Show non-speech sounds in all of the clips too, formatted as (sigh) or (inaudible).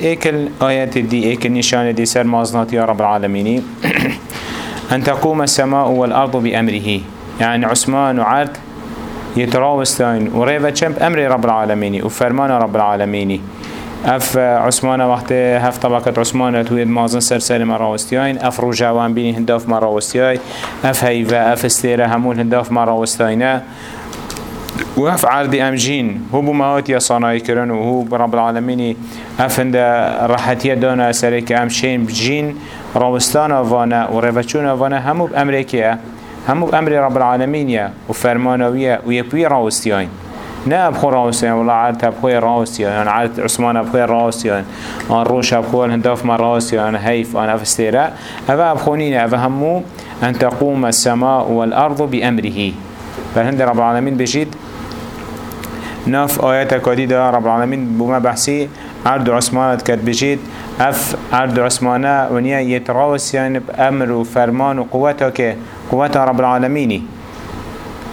إيكل آيات دي إيكل نشان دي سر مازنات يا رب العالمين (clears throat) أن تقوم السماء والأرض بأمره. يعني عثمان وعرض يتراوستين وريفا چمب أمر رب العالمين وفرمان رب العالمين أف عثمان وقت هفت طبقة عثمان تويد مازن سر سر مراوستيين أف رجاوان بيني هنداف مراوستيين أف هيفا أف استيرا همون هنداف مراوستيين وهف عرض امجين هو بمهات يا صناعي كرن وهو برب العالمين أفند راحتية دانا سريك امشين بجين راوستانا وانا ورفتشونا وأنا همو بامريكا همو بأمر رب العالمين يا. وفرمانوية ويبوي راوستيين نه بخور راوستيان ولا عرض بخور راوستيان. يعني عرض عثمان بخور راوستيان. آن روش بخور هنداف ما راوستيان. هيف آن أفستيرا. هذا بخونين هذا همو أن تقوم السماء والأرض بأمره. فالهند رب العالمين بجيد ناف آيات كديدة رب العالمين بما بحسي عرض عثمان كد بجيد أف عرض عثمانه ونيا يتراوس يعني بأمر وفرمان وقوته قوته رب العالمين.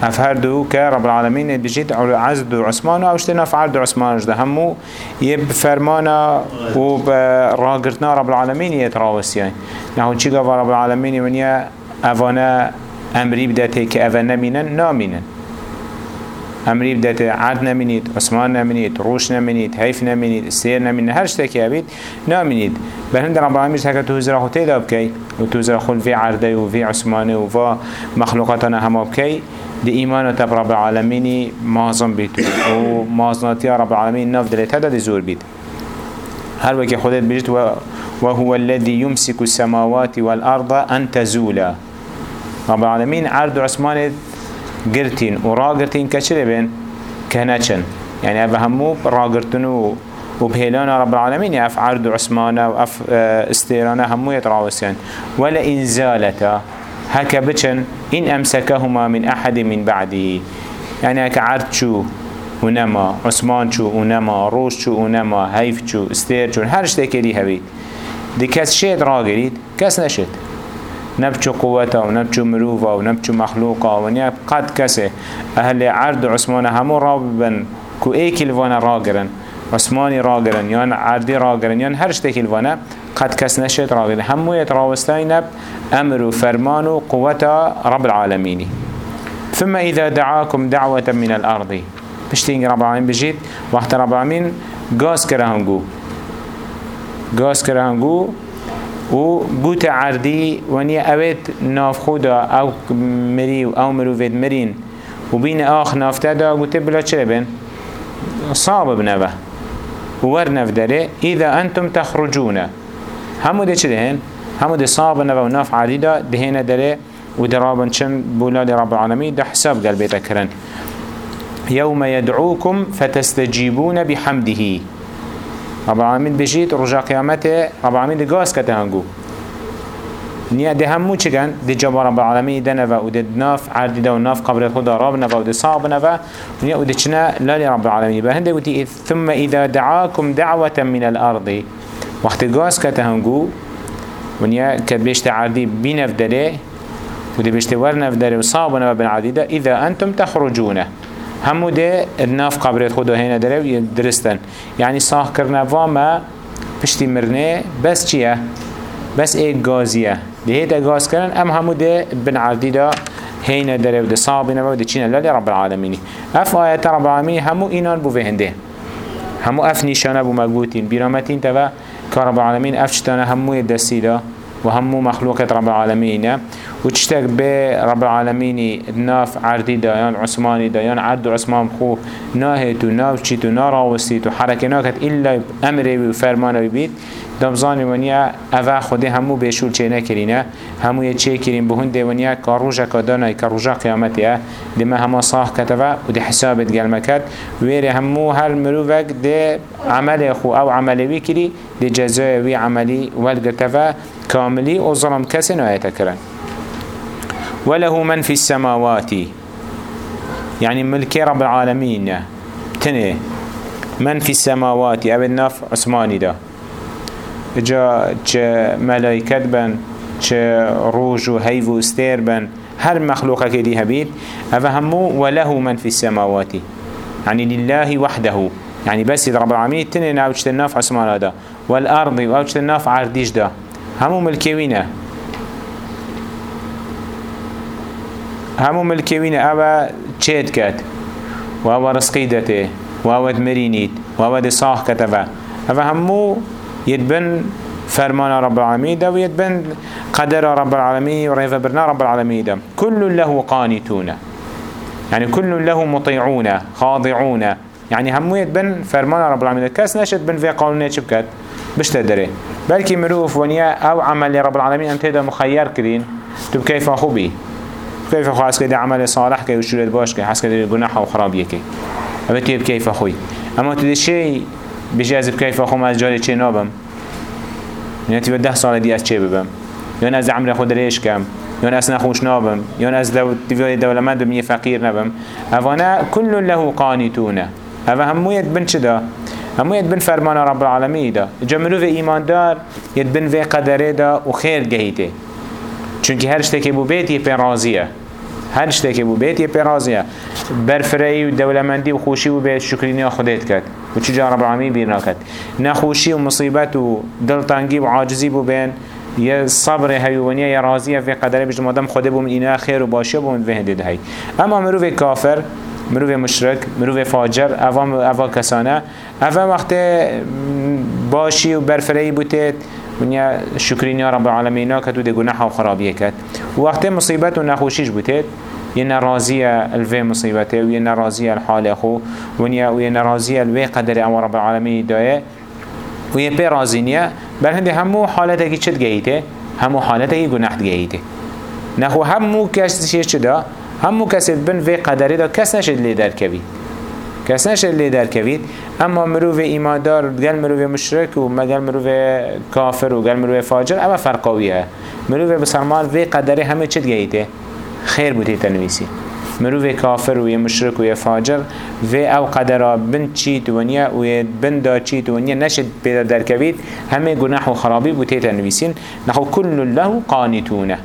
أف هر دو که رب العالمین بجید عزد و عثمان و اوشتنا فعرد عثمان جده همو یه فرمانا و راگرتنا رب العالمین یتراوس يعني. نحو گفت رب العالمین ونیا اوانا امری بدته که اون نمینن نامینن امری بدته عد نمینید عثمان نمینید روش نمینید حیف نمینید سیر نمینید هر شتکی ابید نمینید بل هند رب العالمین که تو زرا خوتی داب کی و تو زرا خل في عرده و في عثمانه و في مخلوقاتنا هم بکی دي إيمان تب رب العالمين مازن بيتو و مازناتي رب العالمين ناف دلت هذا دي زور بيت هل وكي خدت بجت وهو الذي يمسك السماوات والأرض أن تزولا. رب العالمين عرض عثمان قرتين وراقرتين كشري بين كهناتشن. يعني أبا همو راقرتنو وبهلان رب العالمين. يف عرض عثمان وأف استيرانا همو يتراوسين. ولا إن زالتا هكا بچن إن أمسكهما من أحد من بعده. يعني هكا عرض شو ونما عثمان شو ونما روش شو ونما هيف شو استير شو هر شتاكي دي هبيت دي كس شيد راقريد كس نشد نبچو قوتا و نبچو مروفا و نبچو مخلوقا و نيب قد كسي أهل عرض عثمان همو راببن كو ايكي لوانا راقرن عثماني راقرن يان عردي راقرن يان هر شتاكي لوانا قد كس نشد راقرن همو يتراوستين نب أمر وفرمان وقوة رب العالمين ثم إذا دعاكم دعوة من الأرض. بشتين رب العالمين بجيت وقت رب العالمين غاز كرهنگو غاز كرهنگو و قوت عردي ونيا اويت ناف خودا أو مري أو مروفيد مرين و بين آخ نافته دا قوت بلا چه بين صعب بنوه ور نفدره إذا أنتم تخرجون. همو ده چه دهن؟ همو ده صعب نبا و ناف عديدة دهينه داره و درابن چن بولاد رب العالمين ده حساب قل بيتا كرن يوم يدعوكم فتستجيبون بحمده. رب العالمين بجيت رجا قيامته رب العالمين ده قاس كتهنگو نیا ده همو چگن ده جبا رب العالمين ده نوا و ده ناف عردی ده و ناف قبر خدا راب نوا و ده صعب نوا نیا و ده چنا لالی رب العالمين بهنده و ثم اذا دعاكم دعوة من الأرض وقت قاس كتهنگو ونیا کد بیشت عادی بینف داره و دی بیشت ورنف داره و صابنا بن عدیده اذا أنتم تخرجونه همو ده ناف قبرت خدا هنا داره و درستن. يعني صاح کرنه واما پشتی مرنه بس چیه؟ بس ایک گازیه ده هیتا گاز کرن ام همو ده بن عدیده هنا داره و ده صابنا و ده چینه لالی رب العالمینی. اف آیت رب العالمینی همو اینان بو هنده همو اف نشانه بو مقبوتين بیرامتین توا كرب العالمين أفشتنا همو الدسيلة وهمو مخلوقة رب العالمين. وتشتك برب العالمين ناف عردي دايان عثماني دايان عرد عثمان خو ناهتو ناوشيتو ناراوستيتو حركة ناكت إلا أمري وفرمانه ببيت دمزانی ونیا اوه خوده همو بشول چه نکرینه همو یه چه کرین بهنده ونیا کاروژا کدانای کاروژا قیامتیه دمه همه صاح کتوه و ده حسابت گلمکت ویره همو هر مروفک ده عمل خو أو عملی وی کری ده جزای وی عملی ولگتوه كاملي و ظلم كسي نهاية كرن وله من في السماوات يعني ملك رب العالمين تنه من في السماوات أبي الناف عثماني ده جا چه ملائكت بن چه روج و هيف و استير بن هر مخلوقه كدي هبيت أفهمو وله من في السماوات يعني لله وحده. يعني بس رب العالمين تنين أو چتناف عثمان هذا والأرض وأوجت الناف عرديش دا. همو ملكوينه همو ملكوينه أبا چيت كات وأبا رزقي دته وأبا دمرينيت وأبا دي صاح كتبه أبا همو يدبن فرمان رب العالمين ده ويتبن قدر رب العالمين وريف برنا رب العالمين ده. كل له قانتون. يعني كل له مطيعون خاضعون. يعني همو يتبن فرمان رب العالمين كاس نشد بن في قانون شبكت بش تدري. بلكي مروف ونيا أو عمل رب العالمين أنت هذا مخير كرين تب كيف اخو بي كيف اخو حس كده عمل صالح كي وشولد باش كي حس كده جناح وخراب يكي أبتي بكيف أخوي أما تدي شيء بجازب كيف أخو ما جالي شيء نابم؟ يعني تبي ده سال دي أشياء ببم؟ يعني از عمر خود ريش كم يعني از نخوش نابم؟ يعني از دو تبي دولة ما دم فقير نبم؟ أفانا كل له قانتون أفا همو يتبن شدا همو يتبن فرمان رب العالمين دا. جمرو في إيمان دار يتبن في قدره دا وخير جهيته چونك هر شتكي بو بيت يبين راضيه هر که بو بیت یه پیرازیه برفرایی و دولمندی و خوشی و بیت شکرینی خودت کرد. و چجا رب العالمین بیرنا کرد نخوشی و مصیبت و دلتنگی و عاجزی بو بین یه صبر هیوانی یا راضیه فی قدره بجد مادم خوده بومن اینا خیر و باشه بومن وهدید هی اما مروف کافر مروف مشرک مروف فاجر اوا کسانه اوا وقت باشی و برفرایی بوتید ونیا شکرین یا رب العالمین که تو ده گناه و خرابیه کد وقت مصیبت و نخوشیش بوتید یه نرازی الوی مصیبته و یه نرازی الحال خو. ونیا و یه نرازی الوی قدر أمر رب العالمین دایه. و یه پی رازینیه بل هنده همو حالته که چد گهیته همو حالته که گناه گهیته نخو همو کسی چه دا؟ همو کسی بن وی قدری دا کس نشد لی در کبید کس نشد لی در کوید اما مروف ایماندار گل مروف مشرک و مگل مروف کافر و گل مروف فاجر اما فرقاویه مروف بسرمان وی قدره همه چید گیته خیر بودی تنویسی مروف کافر و مشرک و فاجر و أو قدره بن چیت ونیا و بن دا چیت ونیا نشد پیدا در کوید همه گناح و خرابی بودی تنویسین نخو کل له قانتونه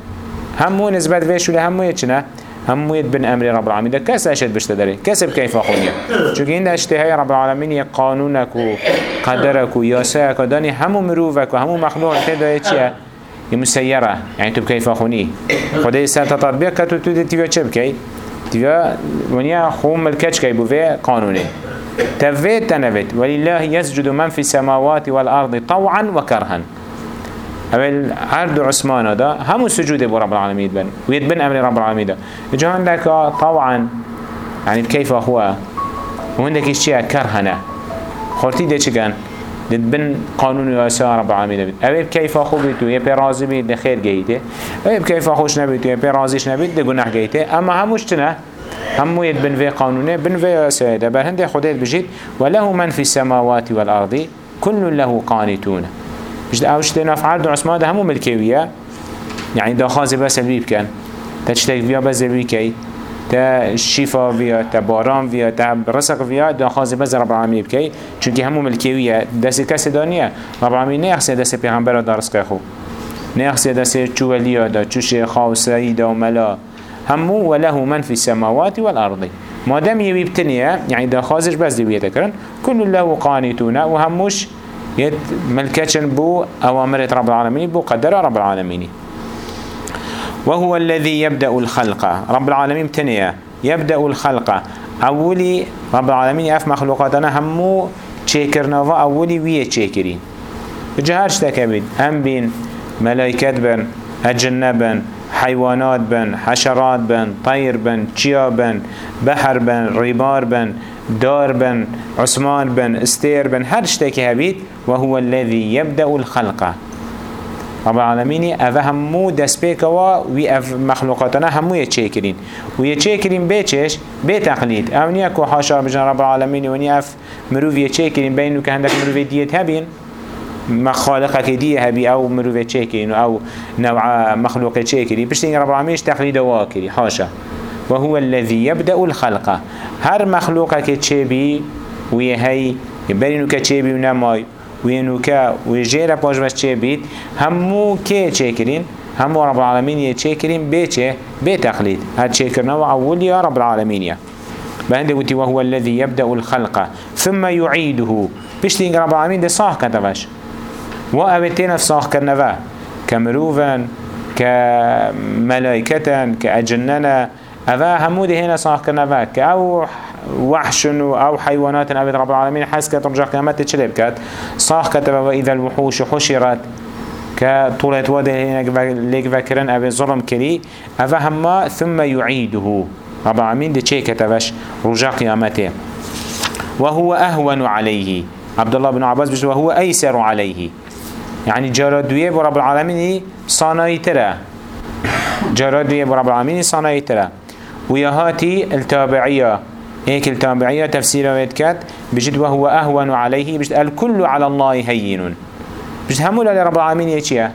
همو نسبت ویشو همو یه چنه هم يد بن أمر رب العالمين. كاس أشد بشتدري كسب كيف شو كين ده أشتهاي رب العالمين قانونك وقدرك وياساك وداني همو مروفك وهمو مخلوق تدا يتشيا مسيرة. يعني تب كيف أخوني؟ خده يسال تطبيق كتو تدي تبيا چه بكي؟ تبيا ونيا خوم ملكتش كي بوفي قانوني. تفيت تنفت ولله يسجد من في السماوات والأرض طوعا وكرها. اول عرض عثمان دا همو سجود بو رب العالمين بن ويتبن أمر رب العالمين دا جهان لك طبعا يعني كيف هو؟ وعندك اشياء كرهنة. خورتي ده چگن بن قانون واسع رب العالمين بيت اوه كيف اخو بيتو؟ يا راضي بيت ده خير جيته. اوه كيف اخوش نبيتو يا راضيش نبيت ده گناه جيته. أما هموش تنه همو بن في قانونه بن في ده. بل هنده خديت بجيت وله من في السماوات والأرض كل له قانتون. مش اوش تناف عرض عثمان ده همو ملكوية يعني ده خازي بس البي بكن تشتك فيها بس البي كي تا شفا فيها تا باران فيها تا رزق فيها ده خازي بس رب العالمين بكي چونك همو ملكوية دست كس دانية رب العالمين نيخسي دست پیغمبر دا رزق خو نيخسي دست چو وليا دا چو شيخا و سيدا و ملا همو وله من في السماوات والأرض ما دام يبي بتنية يعني ده خازش بس دي بيتكرن كل له قانتون وهموش يد ملكتشن بو أوامر رب العالمين بو قدر رب العالمين. وهو الذي يبدأ الخلق. رب العالمين تنيا يبدأ الخلق. أولي رب العالمين أف مخلوقاتنا همو تشيكرنا أولي وية تشيكرين. جهارش تكبد هم بين ملايكات بن أجنة بن حيوانات بن حشرات بن طير بن چيا بن بحر بن ريبار بن دار بن عثمان بن استير بن هر شتاكي هبيت وهو الذي يبدأ الخلق. رب العالمين أفا همو دست بيكوا وي أف مخلوقاتنا همو يتشيكرين ويتشيكرين بيتشش بتقليد أوني أكو حاشا بجن رب العالمين وني أف مروف يتشيكرين بينو كهندك مروف ديت هبين مخالقك دي هبي أو مروف يتشيكرين أو نوع مخلوق يتشيكرين بشتين رب العالمين تقليد واكري حاشا. وهو الذي يبدأ الخلق. هر مخلوقك تشبي ويهي يبرينو كتشبي ونماي وينوكا ويجيرا باش بس تشبيت همو كي تشكرين همو رب العالمين يتشكرين بيتشه بتقليد هتشكرنا وأول يا رب العالمين يا بهند قلت وهو الذي يبدأ الخلق. ثم يعيده بيشتين رب العالمين ده صح كتفش و اوتين ساخ كرنوا كمروفا كملائكة كأجننا أفا همود هنا ساخ كرنوا كأو وحش أو حيوانات أبد رب العالمين حس كترجع قيامات تشلب كات صاح كتب وإذا الوحوش حشرت كطولة وده هنا ليك فكرن أبي ظلم كلي أفا هما ثم يعيده رب العالمين دي چه كتبش رجع قيامته وهو أهون عليه عبد الله بن عباس بيقول وهو أيسر عليه يعني جرى دوية برب العالمين صانعي ترى جرى دوية برب العالمين صانعي ترى ويهاتي التابعية. هيك التابعية تفسير ويتكات. بجد وهو أهون عليه. بجد الكل على الله هين. بجد همو لرب العالمين يتشيه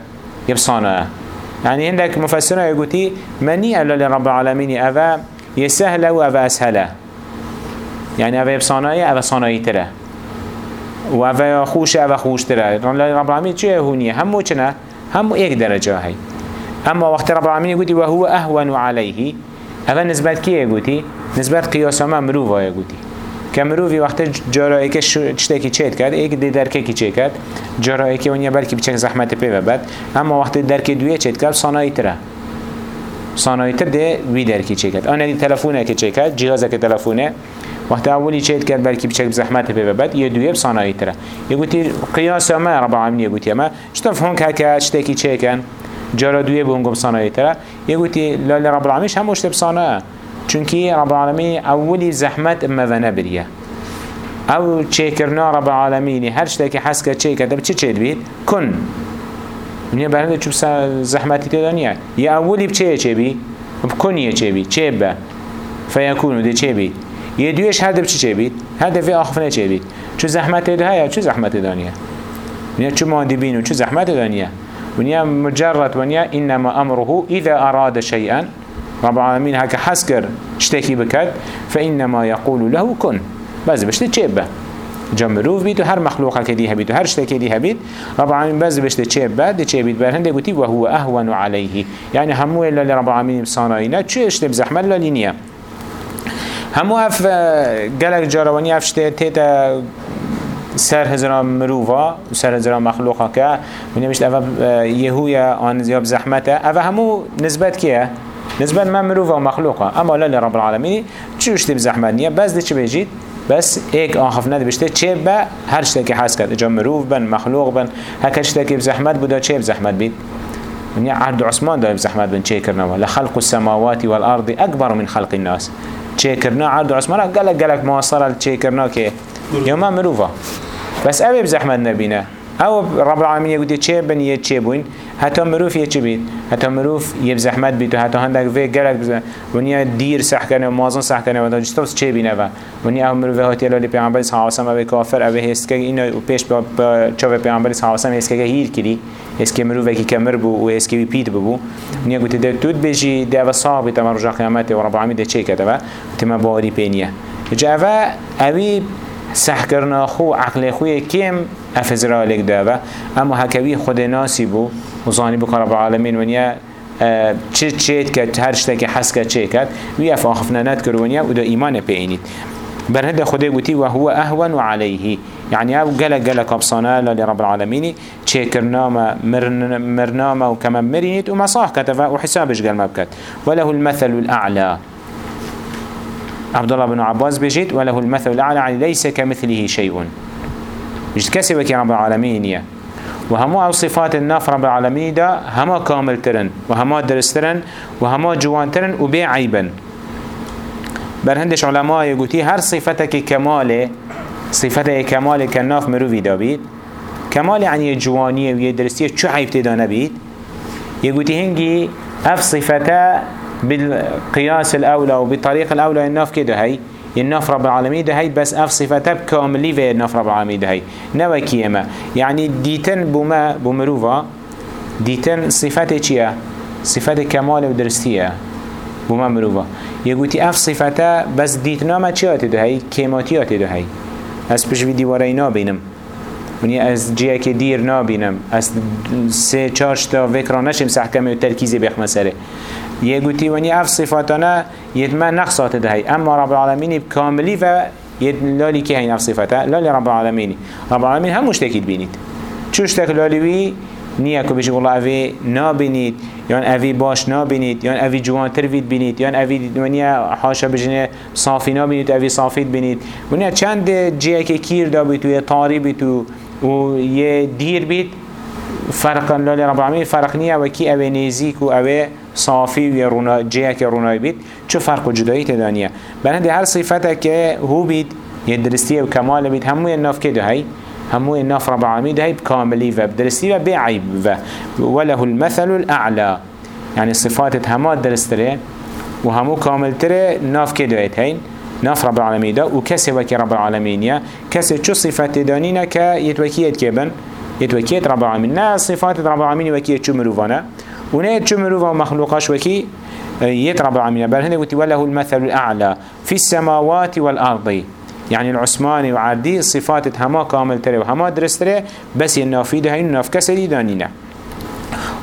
يبصانا. يعني عندك مفسرة يقولي مني ألا لرب العالمين أفا يسهل وأفا أسهل يعني أفا يبصانا أفا صانعي ترى وأفا خوش أفا خوش ترى. رب العالمين چه هونية همو چنا همو ايك درجة هاي. أما وقت رب العالمين يقولي وهو أهون عليه. أفا نسبة كي يقولي نسبت قیاس ما مروف آیا گوتی. که مروفی وقتی جارایی که چتکی چید کرد ایک دی درکه کی چید کرد؟ جارایی که ونیا بلکی بچک زحمت پی و بد اما وقتی درک دویه چید کرد صنایی تره. صنایی تر ده وی درکی چید کرد. آنه دی تلفونه که چید کرد جهازه که تلفونه. وقت اولی چید کرد بلکی بچک زحمت پی و بد یه دویه بصنایی تره. یه گوتی قیاس ما رب العالمین یه گوتی اما چطور فهم که که چتکی چید کن جارا دویه بونگم صنایی تره. یه گوتی لال رب العالمینش هم مشتب صنایه چونکی رب العالمین اولی زحمت اما و نبریه أو چه کرنا رب العالمین. هر شده که حس کرد چه کرده چه چه بید؟ کن. من برنده چوب زحمتی تدانیه یا اولی بچه چه بی؟ بکنیه چه بی؟ چه با فیکونو ده چه بید یه دویش هدف چه چه بید؟ هدف آخفنه چه بید؟ چو زحمت ده یا چو زحمت دانیه؟ چو مادی بینو چو زحمت دانیه؟ ونیا مجرد ونیا إنما أمره إذا أراد شيئا. رب العالمين هكا حسكر اشتكي بكت فإنما يقول له كن. بس بشت تشيبه جمروف بيت وهر مخلوقه كدي هبيت وهر شتكي دي هبيت رب العالمين بس بشت تشيبه دي تشيبيت برهنده قلتي وهو أهون عليه. يعني همو إلا لرب العالمين بصانعينا تشو اشتب زحمة للينيا همو اف قلق جارواني اف شتي تيتا سر هزرا مروفا و سر هزرا مخلوقا که و نمیشت اوه یهویا آن زیاب زحمته. اوه همو نسبت کیه؟ نسبة ما مروفا ومخلوقا اما لا لرب العالمين چوش تب زحمت نية بس دي چه بيجيد بس ایک آخف نده بشته چه با هر شتاکی حس کرد. اجا مروف بن مخلوق بن. هکر شتاکی بزحمت بودا چه بزحمت بید؟ ونیا عرض عثمان دا بزحمت بن. چه کرنا لخلق السماوات والارض اكبر من خلق الناس. چه کرنا؟ عرض عثمان. قلق قلق مواصرة چه کرنا که؟ يوما مروفا. بس اوه بزحمت نبینه. أو رب العالمين يقول چه بن يه چه بوين حتى مروف يه چه بيت حتى مروف يه بزحمت بيت و حتى هندك في گلك بزحمت ونيا دير سح کنه و مازن سح کنه. و دا جستوس چه بينه و؟ ونيا أو مروف هاتی لالی پیغمبر علیہ وسلم أو کافر. أو هست که اینو و پیش با چاو علیہ وسلم هست که هیر کری. هست که مروف کی کمر بو و هست که پیت بو ونيا قلت ده تود بيجي ده و صعب تمام رجع قيامته و رب العالمين ده چه كده و تما باري بينيه جاوا اوی سح کرنا خو عقل خوی کم افزرا لک اما هکوی خود ناسی بو. و زانی بو رب العالمین ونیا چه چیت کرد هر شته که حس کرد چه کرد. وی اف آخفنا ند کرد ونیا و دا ایمان پیینید بر هده خدا گوتی و هو اهون علیه يعني أو قلق قلق ابصانا لرب العالمين چه كرناما مرناما وكما مرينيت وما صاح كتفا وحسابش قال ما بكت وله المثل الأعلى عبد الله بن عباس بجيت وله المثل الأعلى يعني ليس كمثله شيء. مش كسي وكي رب العالمين وهما أو صفات الناف رب العالمين دا هما كامل ترن وهما درسترن وهما جوان ترن وبي عيبا برهندش علماء يقولي هر صفتك كماله صفتك كماله كالناف مروفي دا بيت. كمال يعني جوانية ويدرسية شو عيب تدا نبيت يقولي هنجي اف صفته بالقياس الأولى وبالطريق الأولى الناف كده هاي الناف رب العالمين ده هاي بس أف صفته بكاملي في الناف رب العالمين ده هاي. نوا كيما. يعني ديتن بما بمروفا ديتن صفته چيه صفته كمال ودرستيه بما مروفا يقولي أف صفته بس ديتنا ما چيه ده هاي؟ كيماتيات ده هاي. از پش وی دیواره نابینم. ونی از جیه که دیر نابینم. از سه چارش تا وکرا نشم سحکمه و ترکیزی بخ مسئله يقولي وني اف صفاتنا يتما نقصات دهی. اما رب العالمين بكاملي ف لالي كي هين اف صفاتها لالي رب العالمين رب العالمین هم مشتكي بینید چوش اشتك لالي وی؟ نیا که بشه الله اوی نابینید یان اوی باش نابینید یا اوی جوان تروید بینید یا اوی دنیا حاشا بجنه صافی نابینید اوی صافید بینید و چند جیه که کیر دا بیتو یا تاری بیتو و یه دیر بیت فرق لالی رب العالمین فرق نیه و کی اوی نیزیک و اوی صافی و رونا جیه که رونای بید چه فرق و جدایی تدانیه بلند هر صفته که هو بید یه درستیه و کمال بید همو یه ناف که ده هی همو الناف رب العالمين ده بكاملي وبدرستي وبعيب وله المثل الأعلى. يعني صفات هما درستره وهمو كامل تره ناف كدويت هين ناف رب العالمين ده وكسي وكي رب العالمين يا كسي شو صفات دانينا كيتوكيت كيبن يتوكيت رب العالمين نا صفات رب العالمين وكي شو مروفانا ونه شو مروفا مخلوقاش وكي يت رب العالمين بل هنا وله المثل الأعلى في السماوات والأرض يعني العثماني وعردي صفات هما كامل تري وهما درست تري بس النافي ده هين الناف كسري دانينا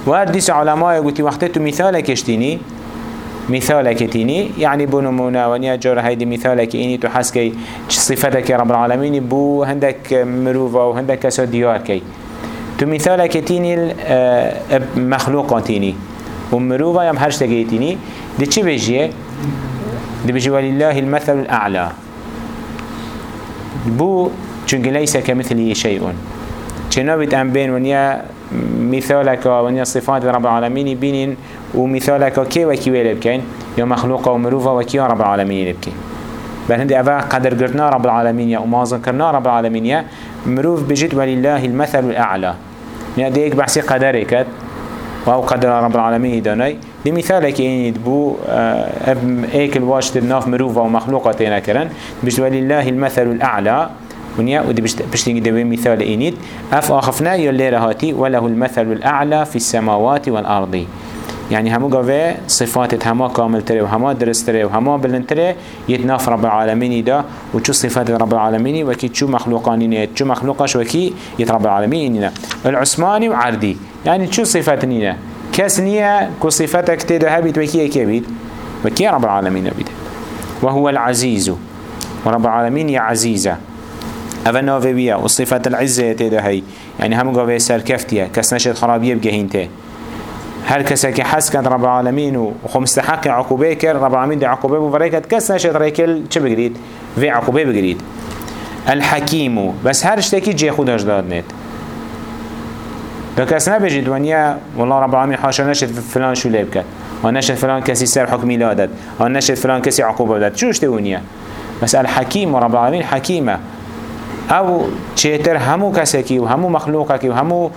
وهرديس علماء قلت وقت مثال كشتيني مثالك تيني يعني بنمونا ونيا جور هيدي مثالك إني تحس كي صفتك رب العالمين بو هندك مروفا وهندك كسو ديار كي تو مثالك تيني مخلوقاتيني ومروفا يم هرش تيني دي چي بيجيه دي بيجي ولله المثل الأعلى بو چونك ليس كمثله شيء چنابت ام بين ونيا مثالك ونيا صفات رب العالمين بينين ومثالك كي وكي ويل بكين يا مخلوق ومروفة وكي رب العالمين بكين بل هندي أفا قدر قرتنا رب العالمين ومازن كرنا رب العالمين مروف بجد ولله المثل الأعلى يعني ديك بحسي قدرك وهو قدر رب العالمين داني دي مثالك يعني دبو إيك الواشت الناف مروفة ومخلوقاتين كرن. بجد ولله المثل الأعلى. ونيا ودي بشتيني دوي مثال إنيد أف آخفنا يلي رهاتي وله المثل الأعلى في السماوات والأرض. يعني همو قوة صفات هما كامل تري وهما درس تري وهما بلن تري يتناف رب العالمين دا وشو صفات رب العالمين وكي شو مخلوقانين شو مخلوقاش وكي يت رب العالمين العثماني وعردي يعني شو صفات نينا كاس نيا كو صفاتك تدا هبيت وكي كبيت وكي رب العالمين بيت وهو العزيز ورب العالمين يا عزيزة أفا نوفيبيا وصفة العزة تدا هي يعني هم قوة سركفتيا كاس نشد خرابية بجهينته هر کسی که حس کرد رب العالمین و خو عقوبه کرد رب العالمین دی عقوبه بوره کرد کس نشد ریکل چه بگیرید؟ وی عقوبه بگیرید الحکیمو بس هر اشتکی جه خودش داد نید کس نبجید ونیا والله رب العالمین حاشا نشد فلان شو لیب کرد و نشد فلان کسی سر حکمی لادد و نشد فلان کسی عقوبه داد. شو اشته ونیا بس الحکیم رب العالمین حکیمه أو چهتر همو کسی و همو مخلوقه کی و همو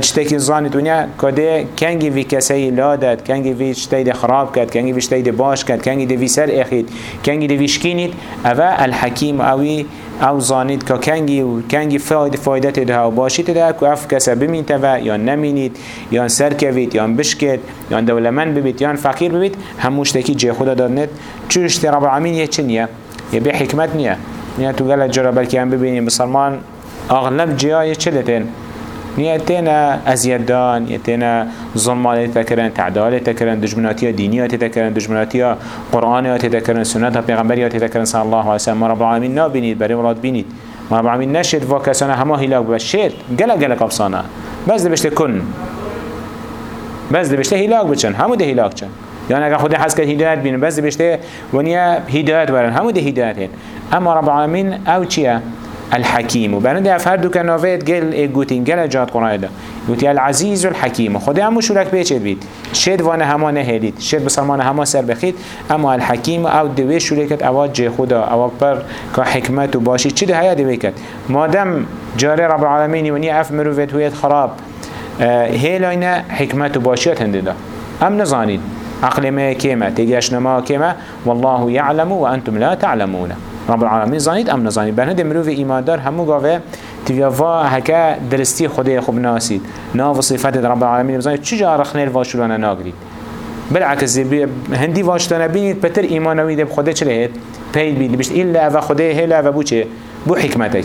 چتکی زانی دنیا کده کنگی وی کسی لادد کنگی وی چتی خراب کرد کنگی وی چتی باش کرد کنگی دی سر اخید کنگی دی شکینید أو الحکیم اوی أو زانید که کنگی و کنگی فاید فایدت ده و باشید ده که اف کسا بمینته و یا نمینید یا سر کوید یا بشکید یا دولمن ببید یا فقیر ببید هموش تکی جه خدا دادند چوش رب العالمین یه چنیه یه به حکمت نیه. نیا تو گل جرا بلکه هم ببینیم. بسلمان اغلب جیای چلتین نیا تینا ازید دان یا تینا ظلمات تکرن تعدال تکرن دجمناتی دینی تکرن دجمناتی قرآن تکرن سنت پیغمبری تکرن صلی الله علیه وسلم رب العالمین نبینید برای مراد بینید. رب العالمین نشد و کسانه همه هلاک بشید گله گله قبصانه بس دبشته کن. بس دبشته هلاک بچن. همو ده هلاک چن. يعني اگر خود حس کرد هدایت بینن بس بشته ونیا هدایت برن. همو ده هدایت هن اما رب العالمین أو چیه؟ الحكيم وبرند اف هر دو کنافت گل ایگوتین گل جات قرآن ده گوتی العزیز الحکیم. خود همو شولک بیچید بید؟ شد وانه هما نهدید. شد بسرمان هما سر بخید. اما الحکیم أو دوی شولکت اوا جه خدا أو پر که حکمت و باشی. چی ده هیا دوی کد مادم جاره رب العالمین ونی اف مروفت هویت خراب. هیلاینه حکمت و باشیت هنده ده ام نزانید. عقل ما كيما تيجيش نما كيما والله يعلم وأنتم لا تعلمون. رب العالمين زانيد أم نزانيد بل هنده مروف إيمان دار همو قاوه تبيفا هكا درستي خده خوب ناسيد ناف صفات رب العالمين بزانيد چجا رخنير واشلوانا ناقريد بالعكس هندي واشتانا بينيد بتر إيمانوي ده بخده چلهت پید بید. بشت إلا أفا خده هلا أفا بو چه؟ بو حكمتك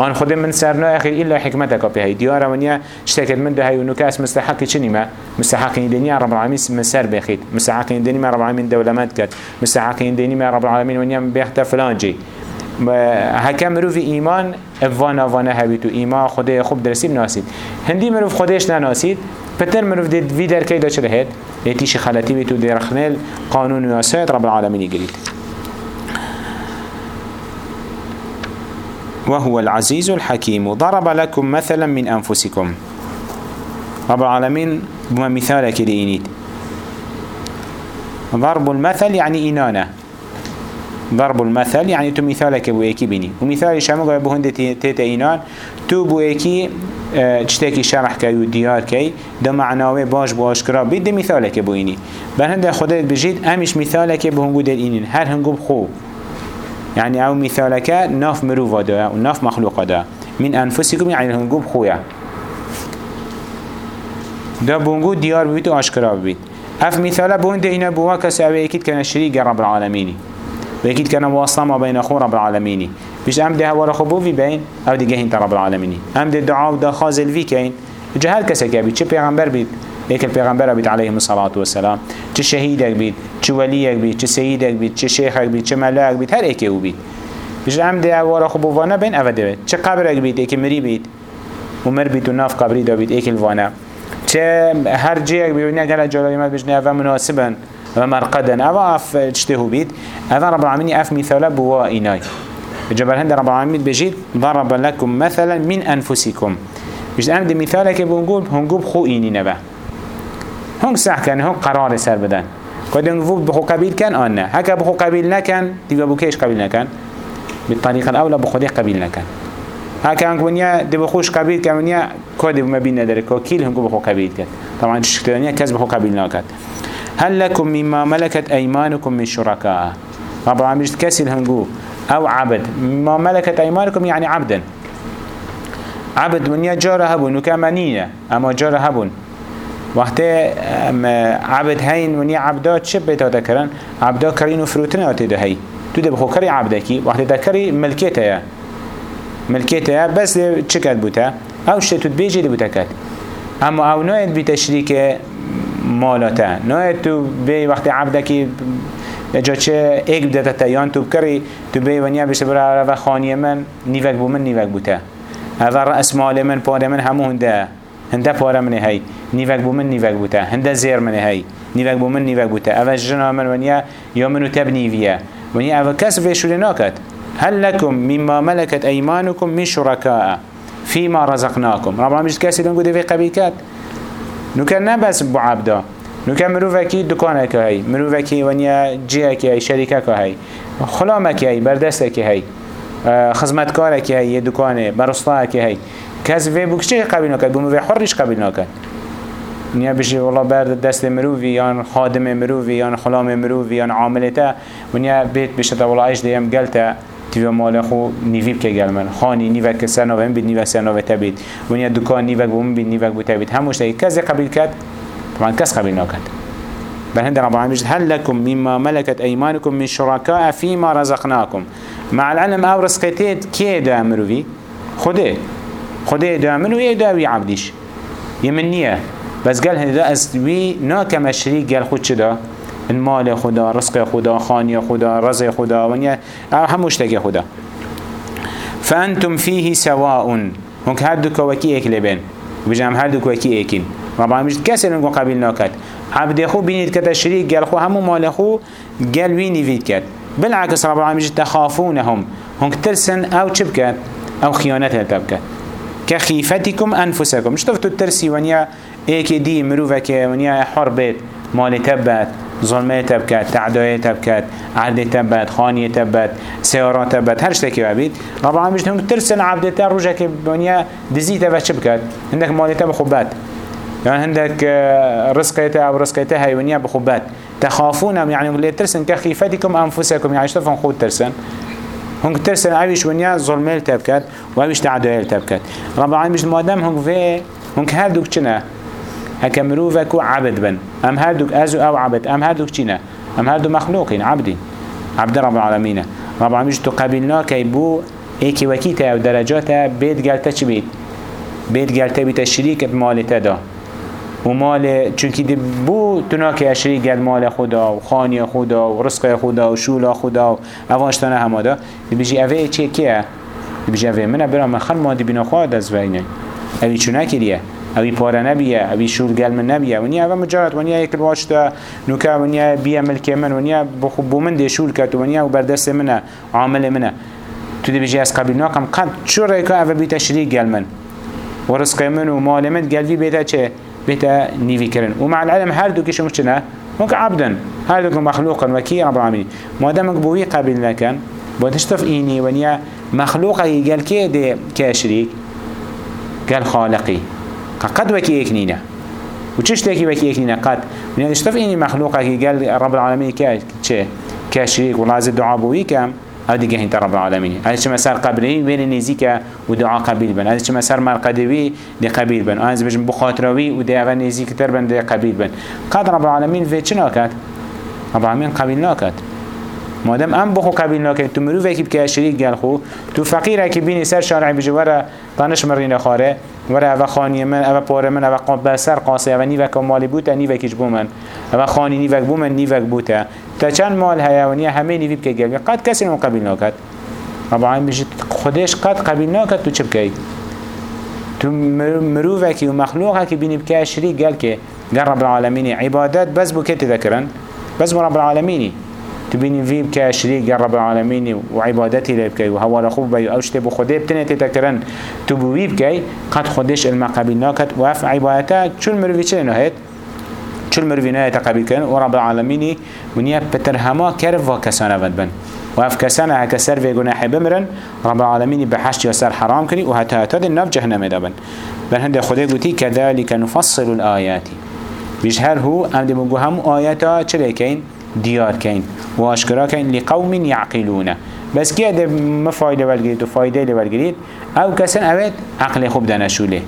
آن خود من سرنا أخي إلا حكمتك به هي ديارة ونيا اشتكت من ده هي ونكاس مستحق چني ما مستحق الدنيا رب العالمين من سر بخيت مستحق الدنيا ما رب العالمين دولمات كت مستحق الدنيا ما رب العالمين ونيا بيخت فلان جي هکه مروف ایمان وأنا وأنا هبید و ایمان خدای خوب درسیم ناسید. هندی مروف خودش نناسید. پتر مروف دید وی در که دا چه لهید لیتیش خلطی بیتو در خنل قانون و رب العالمین گرید. وهو العزيز الحكيم. ضرب لكم مثلا من أنفسكم. رب العالمين بما مثالك لإنيد ضرب المثل يعني إنانة. ضرب المثل يعني تو مثالك بو ايكي بني ومثال شامو قوي بو هند تيتا اينان تو بو ايكي تشتكي شرح كي وديار كي ده معناوه باش بو اشكرا بيد مثالك بو ايني بل هند خدت بجيد أمش مثالك بو هنگو دل اينين هر هنگو بخو؟ يعني أو مثالك ناف مروفا ده وناف مخلوقا ده من أنفسكم يعني هنگو بخويا ده بونگو ديار بيت و أشكرا بيت أف مثاله بون ده اينا بوا كسي أو أكيد كان شريك رب العالمين. ويكيد كان واصلا ما بين أخو رب العالمين. بيش أم ده ورا خبو في بين أو دي جهين رب العالمين. أم ده دعاء وده خازل في كين كسك بيت؟ شو پیغمبر بيت؟ هيك البيغمبر بيت عليهم الصلاة والسلام. چه شهيدك بيت چه وليك بيت چه سيدك بيت چه شيخك بيت چه ملاك بيت هر ايكي بيت. بيش أم ده ورا خبو وأنا بين أفده بيت. چه قبرك بيت ايكي مري بيت. ومر بيت وناف قبري دا بيت ايكي الوانا چه هر جيك بيت ونیا گل جلالي ما بجنه أفا مناسبا ومرقدا أو أف تشتهو بيت. هذا رب العالمين أف مثال بوا ايناي جبل هند رب العالمين بجيت ضرب لكم مثلا من أنفسكم. مش ام دي مثالك بنقول هنقول خو ايني نبا. هنگ صح كان هنگ قرار سر بدن. قد نقول بخو قبيل كان آنا هكا بخو قبيل نكن تبقى بكيش قبيل نكن بالطريقة الأولى بخودي قبيل نكن هكا هنگ ونيا دي بخوش قبيل كان ونيا كود ما بين ندرك وكيل هنقول بخو قبيل كان طبعا شكتانيا كز بخو قبيل نكن هل لكم مما ملكت أيمانكم من شركاء رب العالمين كسل هنقو أو عبد. مما ملكت أيمانكم يعني عبدا عبد من يجار هبون وكمانية أما جار هبون. وقتی عبد هین و نی عبدا چه بیتا دکرن؟ عبدا کرین و فروتن آتی ده هی. تو ده بخوکری عبدا کی؟ وقتی دکری ملکیت هیا ملکیت هیا بس چه کد بوتا او شده تو بیجی ده بوتا کد اما او ناید بی تشریک مالاتا ناید تو بی وقت عبدا کی جا چه ایک بدتا تیان تو بکری تو بی و نیا بشت برا و خانی من نیوک بومن نیوک بوتا اول رأس مال من پار من همون ده. هنده پار من هی. نیوک بو من نیوک بوتا. هنده زیر من هی نیوک بو من نیوک بوتا. اول جنا من ونیا یا منو تب نیویه ونیا اول کس في شوری ناکد هل لكم مما ملكت أيمانكم من شركاء؟ فيما رزقناكم. رب العالمين كاسي لنقول في قبيكات نوكر نبس بو عبدا. نوكر مروفكي دكانك هاي. مروفكي ونيا جيك هاي شركك هاي. خلامك هاي بردستك هاي. خدمتكارك هاي یه دکانه برستاك هاي. وی بکشه قبیل نکد بوم وی حرش قبیل نکد نیا بشی والله برد دست مروفی یا خادم مروفی یا خلام مروفی یا عاملتا ونیا بیت بشه تا والله ایش دیم گلتا تیو مال خو نیوی بکه گل من خانی نیوک که سر نوه بید نیوک سر نوه تبید ونیا دکان نیوک بوم بید نیوک بو تبید هموش تایی کسی قبیل کد طبعا کس قبیل نکد بل هند رب العالمين هل لكم مما ملكت أيمانكم من شركاء فيما رزقناكم مع العلم أو رزقتين كي دو أمرو في خده خده دو أوي عبديش يمنيه بس قال هنده أسوي ناكم الشريك قال خود شده المال خدا رزق خدا خانی خدا رزق خدا ونیا هموش تگه خدا. فأنتم فيه سواء. هنك هر دو كوكي اكل بين. بجام هر دو كوكي اكين رب العالمين كسر نقو قبيل ناكد عبد خو بينيد كتا شريك قال خو همو مال خو قال ويني فيد كد بالعكس رب العالمين تخافونهم. هنك ترسن أو چبكت أو خيانتها تبكت. كخيفتكم أنفسكم. مش تفتو الترسي ونيا ايكي دي مروفك ونيا حربت مال تبت ظلمه تبكت تعدایه تبكت عهد تبت خانیه تبت سيارات تبت هر شتكي ببيت رب العالمين هم ترسل عبدتا روجا که بنیا دزی تبت چه بکد هندك مالی تب خوبت يعني هندك رزقيته أو رزقيته هاي ونيا بخبات تخافونهم يعني اللي ترسن كخيفتكم أنفسكم يعني شتفن خود ترسن. هم ترسن عايش ونيا ظلمه تبكت وعايش تعدایه تبكت رب العالمين مادام هم في هم كهردوك چنه؟ هكا مروفك عبد بن. أم هردوك أزو أو عبد؟ أم هردوك چينا؟ أم هردو مخلوقين عبدين. عبد رب العالمين. رب العالمين تو قبلنا كي بو إيكي وكيتا أو درجاتا بيت قالتا چي بيت؟ بيت قالتا بيت الشريك مالتا دا. و مال چونکی دی بو تناکی اشری گل مال خدا و خانی خدا و رزق خدا و شولا خدا و اواشتانه همه دا. بجی اوه کیه؟ دی بجی اوه منه برا من خل مادی بنا خواه دست وینه اوی چونه کریه؟ اوی پاره نبیه اوی شور گل من نبیه ونیا اوه مجرد ونیا یک الواشتا نوکا ونیا بیه ملک من ونیا بو من دی شور کت ونیا و بردست منه عامل منه تو دی بجی از قبیل ناکم قد چو ریکا اوه بی تشریک گل من. و رزق من و مال من قلبي بيتا چه بيتا نيفي كرن ومع العلم هر دو كشو مشنا ممكن عبدا هر دو مخلوقا وكي رب العالمين ما دامك بوي قبل لكن بوتشتف إيني ونيا مخلوقا قال كي دي كاشريك قال خالقي قد وكي اكنينا وچش تاكي وكي اكنينا قد. ونيا تشتف إيني مخلوقا قال رب العالمين كاشريك والله عز الدعاء بوي كام أو دیگه هنت رب العالمین از چه مسر قبلی وین نزیک و دعا قبیل بن. از چه مسر مرقدوی دی قبیل بن. از بجم بخاطروی و دی اول نزیک تر بن دی قبیل بن. قد رب العالمین وی چه ناکد؟ رب العالمین قبیل ناکد مادام ام بخو قبیل ناکد تو مروفه که بکه شریک گل خو. تو فقیره که بینی سر شارع بجواره دانش مرین خاره. وره أو خانی من أو پاره من أو قاب سر قاسه أو نیوک مالی بوتا نیوکش بو من أو خانی نیوک بو من نیوک بوتا تا چند مال هیوانی همه نیوی بکه گل قد کسی نو قبیل ناکد رب العالمین بجید خودش قد قبیل ناکد تو چه بکی تو مروفه و مخلوقه که بینی بکه شریک گل که گل رب العالمین عبادت بس بو که تذکرن بس بو رب العالمینی تبيني فيب كاشريك رب العالمين وعبادتي لبكي وهو لخوف بي أوشتي بخده بتنه تتكرن تبوي بكي قد خدش المقابل ناكت وف عبادتك شو المروفي چه شو المروفي نهيت قبل كن ورب العالمين ونيا بتر هما كرف وكسانه بدبن وف كسانه هكسر في جناح بمرن رب العالمين بحشت يسر حرام كني وهتا هتا النف جهنم دبن بل هند خده قوتي كذلك نفصل الآيات بيش هر هو ام دي مگو هم آياتا چه كين ديار كين واشكرا كين لقوم يعقلون بس كي هذا ما فايدة والجريد وفايدة لوالجريد أو كسن أبد عقل خوب دانشوله.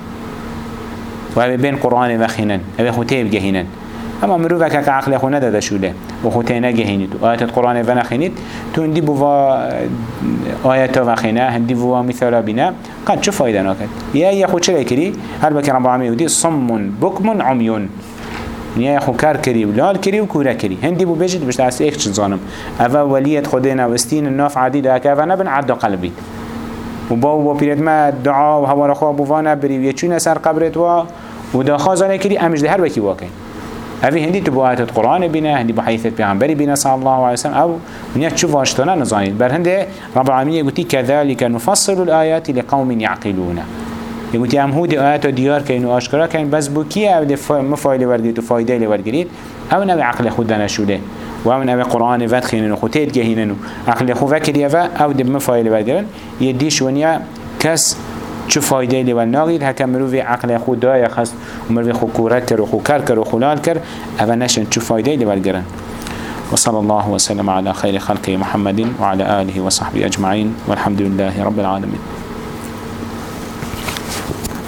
وهذا بين قرآن وخينن أبي خوتيب جهينن اما مروفك که عقل خو نداده شوله و خو تینه گهینید آیت القرآن و نخینید تو اندی بوا آیت و خینه هندی بوا مثالا بینه قد ناکد؟ یا یا خود چه کری هر بکر رب العالمین ودی صم بکم عمیون. نیا خو کار کری. و لال کری و کورا کری. هندی بو بجید بشت از ایک چیز زانم اول ولیت خودینا و استین الناف عادی ده که اول نبن عد قلبی و با و با پیرد ما دعا و هوا رخوا بوانا بری و یچون سر قبرت و و دا خازانه کری امش ده هر وکی واقعی اوی هندی تو با آیت قرآن بینه هندی با حیثت پیغمبری بینه صلی الله علیه وسلم. أو نیا چو واشتانه نزانید. بر هنده رب العالمین گوتی كذلك نفصل الآيات لقوم يعقلون يقولي هم هود آيات ديار كين وآشكرا كين بس بو كي أو دي مفايلة ورگريد وفايدة لورگريد أو نوي عقل خود دانشوله و أو نوي قرآن ود خينن و خطيت جهينن عقل خود وكر يفا أو دي مفايلة ورگرن يديش ونيا كس چه فایده لی و ناغید هکم مروی عقل خود دای خست و مروی خود کورت کر و خود کر کر و خلال کر أو نشن چه فایده لی ورگرن وصلى الله وسلم على خير خلقه محمد وعلى آله وصحبه أجمعين والحمد لله رب العالمين